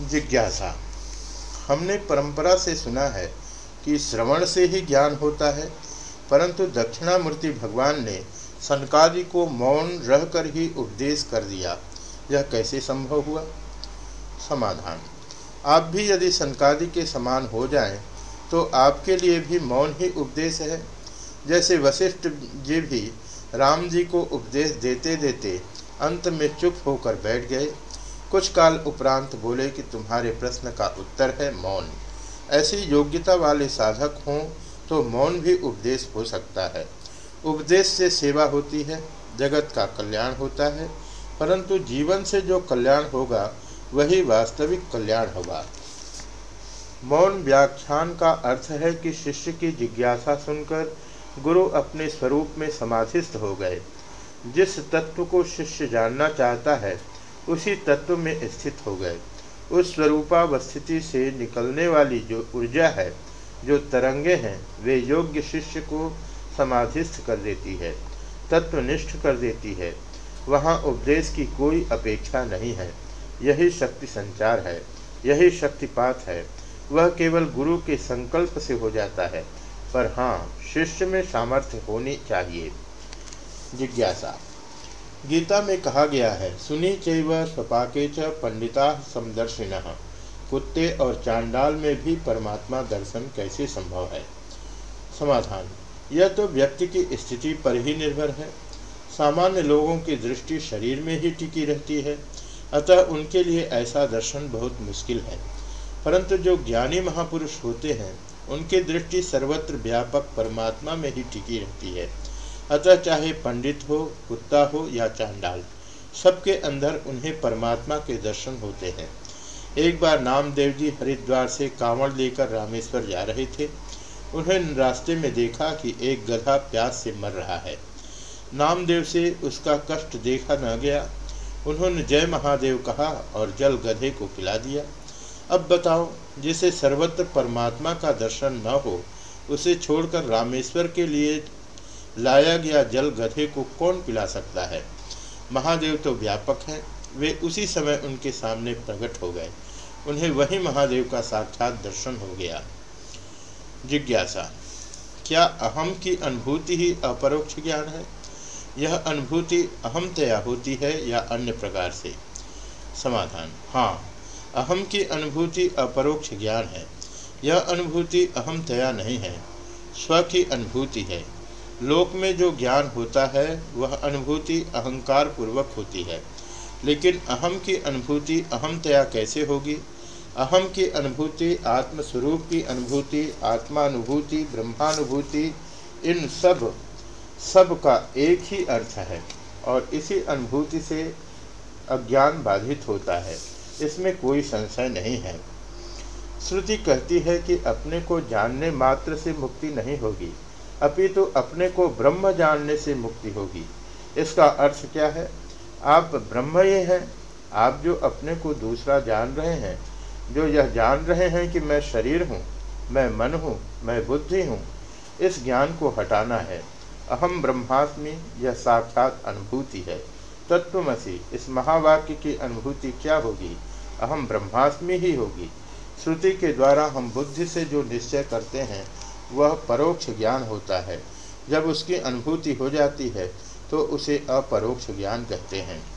जिज्ञासा। हमने परंपरा से सुना है कि श्रवण से ही ज्ञान होता है, परंतु दक्षिणामूर्ति भगवान ने सनकादि को मौन रहकर ही उपदेश कर दिया। यह कैसे संभव हुआ? समाधान। आप भी यदि सनकादि के समान हो जाएँ तो आपके लिए भी मौन ही उपदेश है। जैसे वशिष्ठ जी भी राम जी को उपदेश देते देते अंत में चुप होकर बैठ गए कुछ काल उपरांत बोले कि तुम्हारे प्रश्न का उत्तर है मौन। ऐसी योग्यता वाले साधक हों तो मौन भी उपदेश हो सकता है। उपदेश से सेवा होती है, जगत का कल्याण होता है, परंतु जीवन से जो कल्याण होगा, वही वास्तविक कल्याण होगा। मौन व्याख्यान का अर्थ है कि शिष्य की जिज्ञासा सुनकर गुरु अपने स्वरूप में समाधिस्थ हो गए। जिस तत्व को शिष्य जानना चाहता है उसी तत्व में स्थित हो गए। उस स्वरूपावस्थिति से निकलने वाली जो ऊर्जा है, जो तरंगे हैं, वे योग्य शिष्य को समाधिस्थ कर देती है, तत्वनिष्ठ कर देती है। वहाँ उपदेश की कोई अपेक्षा नहीं है। यही शक्ति संचार है, यही शक्तिपात है। वह केवल गुरु के संकल्प से हो जाता है, पर हाँ शिष्य में सामर्थ्य होनी चाहिए। जिज्ञासा। गीता में कहा गया है, सुनी चैव स्वपाके च पंडिता समदर्शिन। कुत्ते और चांडाल में भी परमात्मा दर्शन कैसे संभव है? समाधान, यह तो व्यक्ति की स्थिति पर ही निर्भर है। सामान्य लोगों की दृष्टि शरीर में ही टिकी रहती है, अतः उनके लिए ऐसा दर्शन बहुत मुश्किल है। परंतु जो ज्ञानी महापुरुष होते हैं, उनकी दृष्टि सर्वत्र व्यापक परमात्मा में ही टिकी रहती है। अतः चाहे पंडित हो, कुत्ता हो या चांडाल, सबके अंदर उन्हें परमात्मा के दर्शन होते हैं। एक बार नामदेव जी हरिद्वार से कांवड़ लेकर रामेश्वर जा रहे थे। उन्हें रास्ते में देखा कि एक गधा प्यास से मर रहा है। नामदेव से उसका कष्ट देखा न गया। उन्होंने जय महादेव कहा और जल गधे को पिला दिया। अब बताओ, जिसे सर्वत्र परमात्मा का दर्शन न हो, उसे छोड़कर रामेश्वर के लिए लाया गया जल गधे को कौन पिला सकता है? महादेव तो व्यापक हैं। वे उसी समय उनके सामने प्रकट हो गए। उन्हें वही महादेव का साक्षात दर्शन हो गया। जिज्ञासा, क्या अहम की अनुभूति ही अपरोक्ष ज्ञान है? यह अनुभूति अहमतया होती है या अन्य प्रकार से? समाधान हाँ अहम की अनुभूति अपरोक्ष ज्ञान है। यह अनुभूति अहमतया नहीं है। स्व की अनुभूति है। लोक में जो ज्ञान होता है, वह अनुभूति अहंकार पूर्वक होती है। लेकिन अहम की अनुभूति अहमतया कैसे होगी? अहम की अनुभूति आत्मस्वरूप की अनुभूति, आत्मानुभूति, ब्रह्मानुभूति, इन सब सब का एक ही अर्थ है और इसी अनुभूति से अज्ञान बाधित होता है। इसमें कोई संशय नहीं है। श्रुति कहती है कि अपने को जानने मात्र से मुक्ति नहीं होगी। अपितु तो अपने को ब्रह्म जानने से मुक्ति होगी। इसका अर्थ क्या है? आप ब्रह्म ये हैं, आप जो अपने को दूसरा जान रहे हैं, जो यह जान रहे हैं कि मैं शरीर हूँ, मैं मन हूँ, मैं बुद्धि हूँ, इस ज्ञान को हटाना है। अहम ब्रह्मास्मि, यह साक्षात अनुभूति है। तत्वमसी, इस महावाक्य की अनुभूति क्या होगी? अहम ब्रह्मास्मि ही होगी। श्रुति के द्वारा हम बुद्धि से जो निश्चय करते हैं वह परोक्ष ज्ञान होता है। जब उसकी अनुभूति हो जाती है तो उसे अपरोक्ष ज्ञान कहते हैं।